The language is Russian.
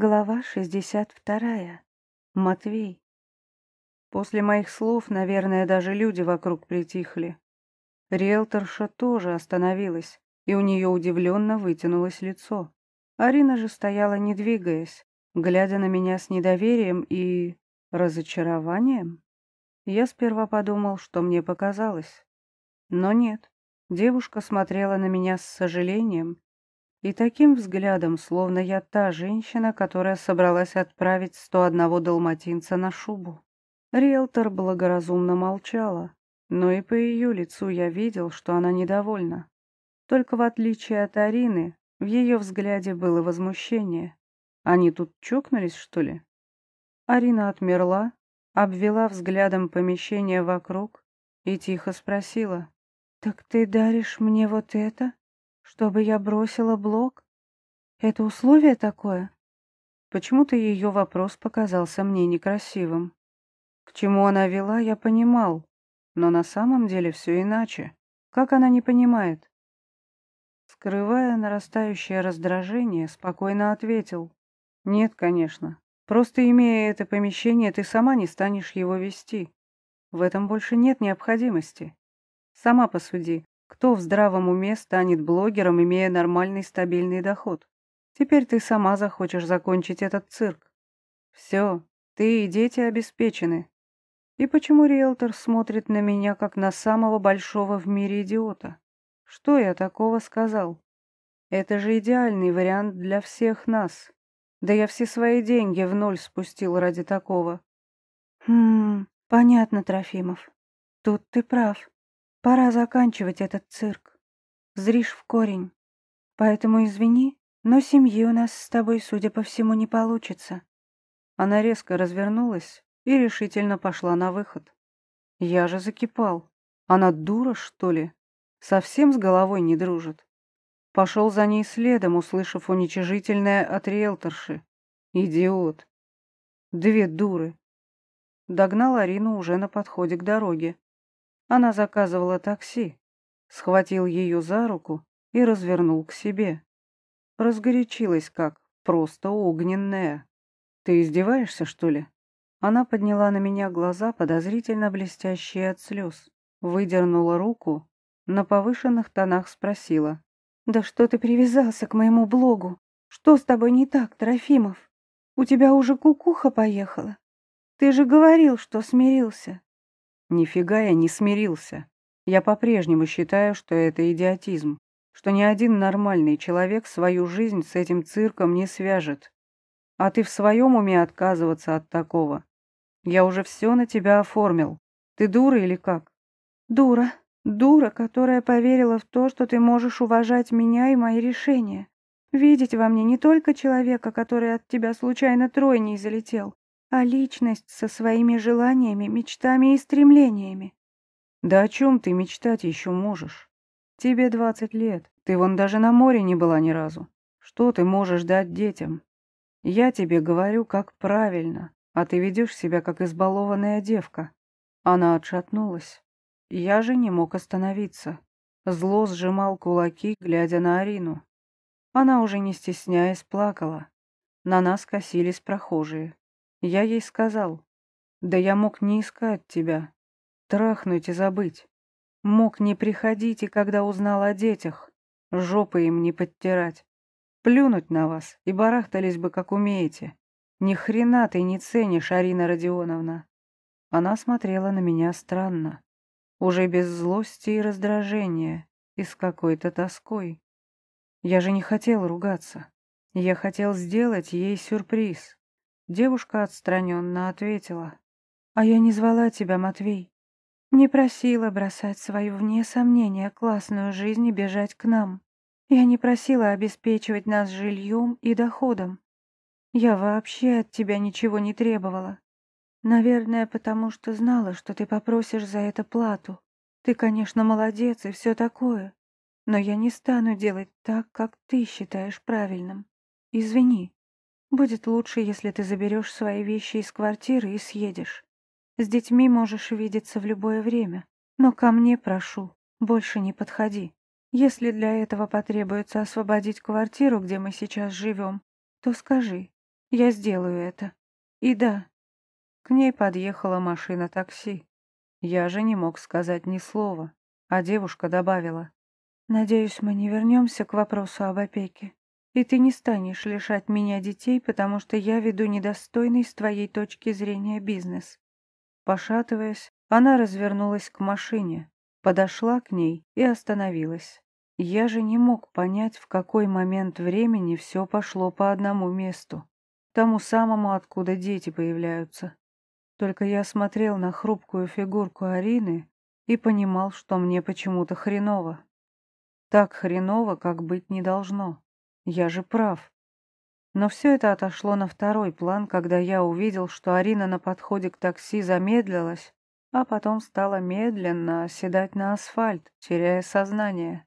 Глава 62. Матвей. После моих слов, наверное, даже люди вокруг притихли. Риэлторша тоже остановилась, и у нее удивленно вытянулось лицо. Арина же стояла, не двигаясь, глядя на меня с недоверием и... разочарованием. Я сперва подумал, что мне показалось. Но нет, девушка смотрела на меня с сожалением и таким взглядом, словно я та женщина, которая собралась отправить 101 далматинца на шубу. Риэлтор благоразумно молчала, но и по ее лицу я видел, что она недовольна. Только в отличие от Арины, в ее взгляде было возмущение. Они тут чокнулись, что ли? Арина отмерла, обвела взглядом помещение вокруг и тихо спросила. «Так ты даришь мне вот это?» Чтобы я бросила блок? Это условие такое? Почему-то ее вопрос показался мне некрасивым. К чему она вела, я понимал, но на самом деле все иначе. Как она не понимает? Скрывая нарастающее раздражение, спокойно ответил. «Нет, конечно. Просто имея это помещение, ты сама не станешь его вести. В этом больше нет необходимости. Сама посуди, кто в здравом уме станет блогером, имея нормальный стабильный доход? Теперь ты сама захочешь закончить этот цирк. Все, ты и дети обеспечены. И почему риэлтор смотрит на меня, как на самого большого в мире идиота? Что я такого сказал? Это же идеальный вариант для всех нас. Да я все свои деньги в ноль спустил ради такого. Хм, понятно, Трофимов. Тут ты прав. Пора заканчивать этот цирк. Зришь в корень. Поэтому извини, но семьи у нас с тобой, судя по всему, не получится. Она резко развернулась и решительно пошла на выход. Я же закипал. Она дура, что ли? Совсем с головой не дружит. Пошел за ней следом, услышав уничижительное от риэлторши. Идиот. Две дуры. Догнал Арину уже на подходе к дороге. Она заказывала такси. Схватил ее за руку и развернул к себе. Разгорячилась как, просто огненная. «Ты издеваешься, что ли?» Она подняла на меня глаза, подозрительно блестящие от слез. Выдернула руку, на повышенных тонах спросила. «Да что ты привязался к моему блогу? Что с тобой не так, Трофимов? У тебя уже кукуха поехала? Ты же говорил, что смирился. Нифига я не смирился. Я по-прежнему считаю, что это идиотизм, что ни один нормальный человек свою жизнь с этим цирком не свяжет. А ты в своем уме отказываться от такого? Я уже все на тебя оформил. Ты дура или как? Дура. Дура, которая поверила в то, что ты можешь уважать меня и мои решения. Видеть во мне не только человека, который от тебя случайно тройней залетел, а личность со своими желаниями, мечтами и стремлениями. Да о чем ты мечтать еще можешь? Тебе двадцать лет, ты вон даже на море не была ни разу. Что ты можешь дать детям? Я тебе говорю, как правильно, а ты ведешь себя, как избалованная девка. Она отшатнулась. Я же не мог остановиться. Зло сжимал кулаки, глядя на Арину. Она уже не стесняясь плакала. На нас косились прохожие. Я ей сказал, да я мог не искать тебя, трахнуть и забыть. Мог не приходить и когда узнал о детях, жопы им не подтирать. Плюнуть на вас и барахтались бы, как умеете. Ни хрена ты не ценишь, Арина Родионовна. Она смотрела на меня странно, уже без злости и раздражения, и с какой-то тоской. Я же не хотел ругаться. Я хотел сделать ей сюрприз. Девушка отстраненно ответила. «А я не звала тебя, Матвей. Не просила бросать свою, вне сомнения, классную жизнь и бежать к нам. Я не просила обеспечивать нас жильем и доходом. Я вообще от тебя ничего не требовала. Наверное, потому что знала, что ты попросишь за это плату. Ты, конечно, молодец и все такое, но я не стану делать так, как ты считаешь правильным. Извини. Будет лучше, если ты заберешь свои вещи из квартиры и съедешь. С детьми можешь видеться в любое время, но ко мне, прошу, больше не подходи. Если для этого потребуется освободить квартиру, где мы сейчас живем, то скажи. Я сделаю это. И да, к ней подъехала машина такси. Я же не мог сказать ни слова, а девушка добавила. «Надеюсь, мы не вернемся к вопросу об опеке, и ты не станешь лишать меня детей, потому что я веду недостойный с твоей точки зрения бизнес». Пошатываясь, она развернулась к машине, подошла к ней и остановилась. Я же не мог понять, в какой момент времени все пошло по одному месту, тому самому, откуда дети появляются. Только я смотрел на хрупкую фигурку Арины и понимал, что мне почему-то хреново. Так хреново, как быть не должно. Я же прав. Но все это отошло на второй план, когда я увидел, что Арина на подходе к такси замедлилась, а потом стала медленно оседать на асфальт, теряя сознание.